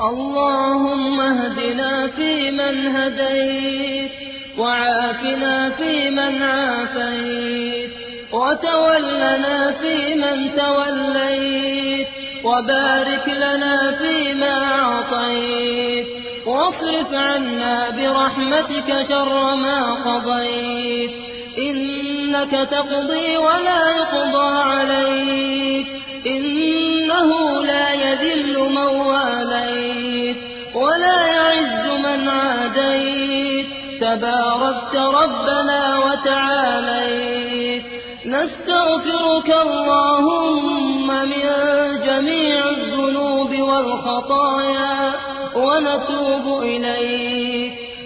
اللهم اهدنا فيمن هديت وعافنا فيمن عافيت وتولنا فيمن توليت وبارك لنا فيما أعطيت واصرف عنا برحمتك شر ما قضيت إنك تقضي ولا يقضى عليك إنه لا يذل من واليت ولا يعز من عاديت. تباركت ربنا وتعاليت. نستغفرك اللهم من جميع الذنوب والخطايا ونتوب إليك.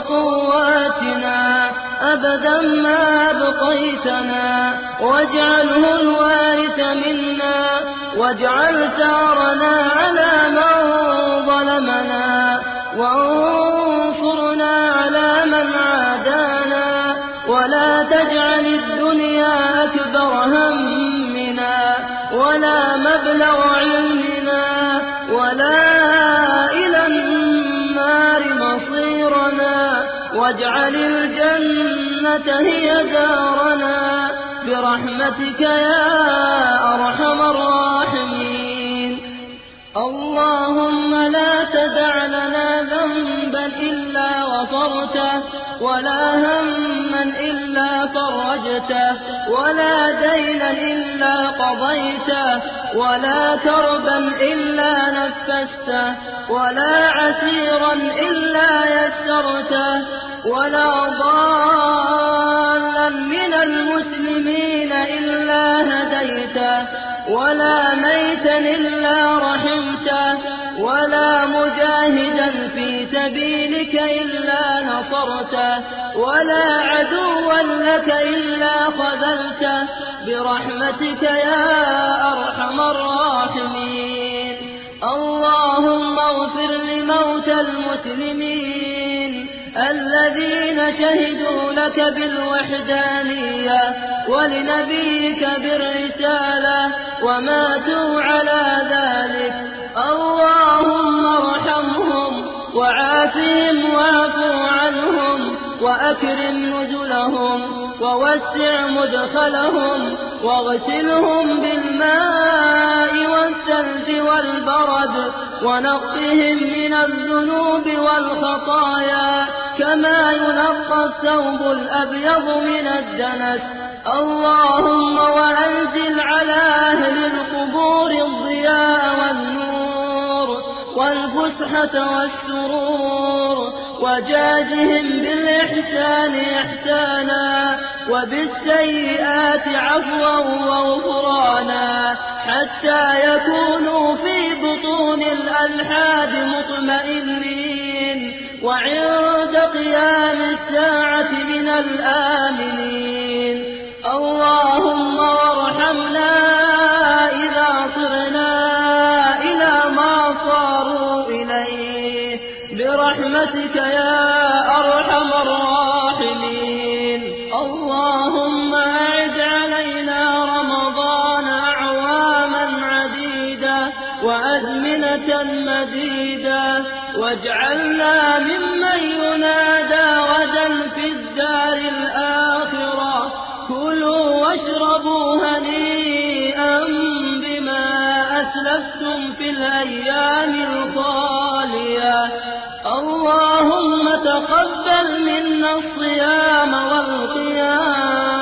وقواتنا أبدا ما أبقيتنا. واجعله الوارث منا واجعل ثارنا على من ظلمنا. وانصرنا على من عادانا. ولا تجعل الدنيا أكبر همنا ولا مبلغ واجعل الجنة هي دارنا برحمتك يا أرحم الراحمين. اللهم لا تدع لنا ذنبا غفرته ولا هما إلا فرجته ولا دينا إلا قضيته ولا كربا إلا نفسته ولا عسيرا إلا يسرته ولا ضالا من المسلمين إلا هديته ولا ميتا إلا رحمته ولا مجاهدا سبيلك إلا نصرته ولا عدوا لك إلا خذلته. برحمتك يا أرحم الراحمين. اللهم اغفر لموتى المسلمين الذين شهدوا لك بالوحدانية ولنبيك بالرسالة وماتوا على ذلك. اللهم ارحمهم وعافهم واعفو عنهم وأكرم نزلهم ووسع مدخلهم واغسلهم بالماء والثلج والبرد ونقهم من الذنوب والخطايا كما ينقى الثوب الأبيض من الدنس. اللهم وأنزل والفسحة والسرور وجازهم بالإحسان إحسانا وبالسيئات عفوا وغفرانا حتى يكونوا في بطون الألحاد مطمئنين. وعند قيام الساعة من الآمنين. اللهم برحمتك يا أرحم الراحمين. اللهم أعد علينا رمضان أعواما عديدة وأزمنة مديدة واجعلنا ممن ينادى غدا في الدار الآخرة. كلوا واشربوا هنيئا بما أسلفتم في الأيام الخالية اللهم تقبل منا الصيام والقيام.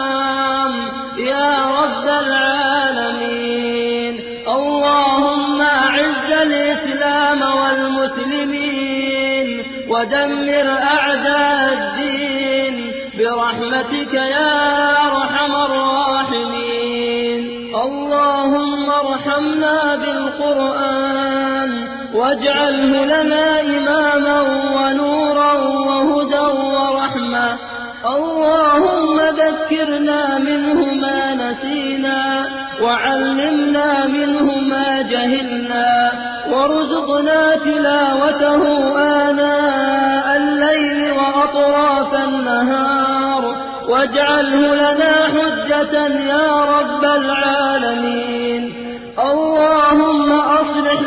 يا رب العالمين. اللهم أعز الإسلام والمسلمين ودمر أعداء الدين. برحمتك يا أرحم الراحمين. اللهم ارحمنا بالقرآن. واجعله لنا إماما ونورا وهدى ورحمة. اللهم ذكرنا منه ما نسينا وعلمنا منه ما جهلنا وارزقنا تلاوته آناء الليل وأطراف النهار. واجعله لنا حجة يا رب العالمين. أصلح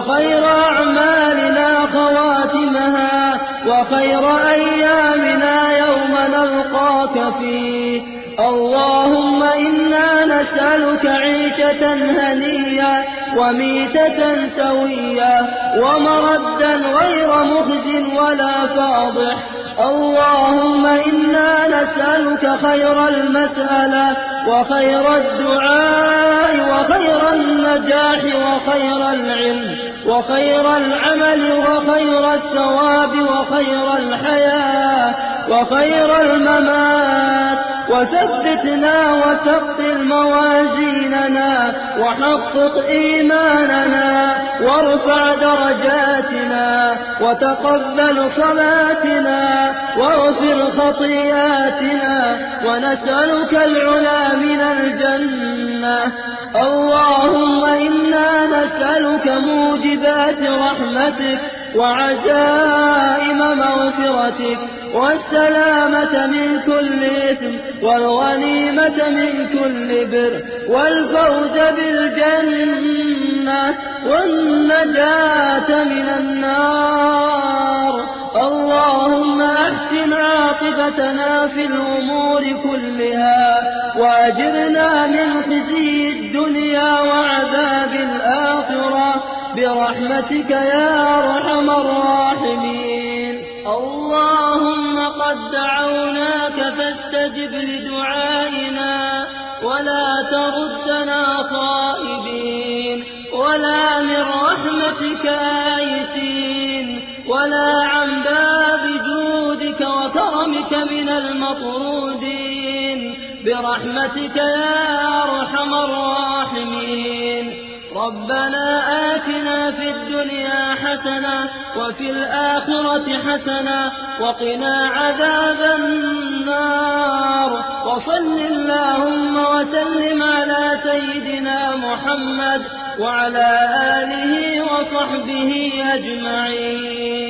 وخير أعمالنا خواتمها وخير أيامنا يوم نلقاك فيه. اللهم إنا نسألك عيشة هنية وميتة سوية ومردا غير مخز ولا فاضح. اللهم إنا نسألك خير المسألة وخير الدعاء وخير النجاح وخير العلم. وخير العمل وخير الثواب وخير الحياة وخير الممات. وثبتنا وثقل موازيننا وحقق إيماننا وارفع درجاتنا وتقبل صلاتنا واغفر خطيئاتنا ونسألك العلا من الجنة. اللهم إنا نسألك موجبات رحمتك وعزائم مغفرتك والسلامة من كل إثم والغنيمة من كل بر والفوز بالجنة والنجاة من النار. اللهم أحسن عاقبتنا في الأمور كلها وأجرنا من خزي الدنيا وعذاب الآخرة برحمتك يا أرحم الراحمين. اللهم قد دعوناك فاستجب لدعائنا ولا تردنا خائبين ولا من رحمتك آيسين ولا عن باب وكرمك من المطرودين. برحمتك يا أرحم الراحمين. ربنا آتنا في الدنيا حسنة وفي الآخرة حسنة وقنا عذاب النار. وصل اللهم وسلم على سيدنا محمد وعلى آله وصحبه أجمعين.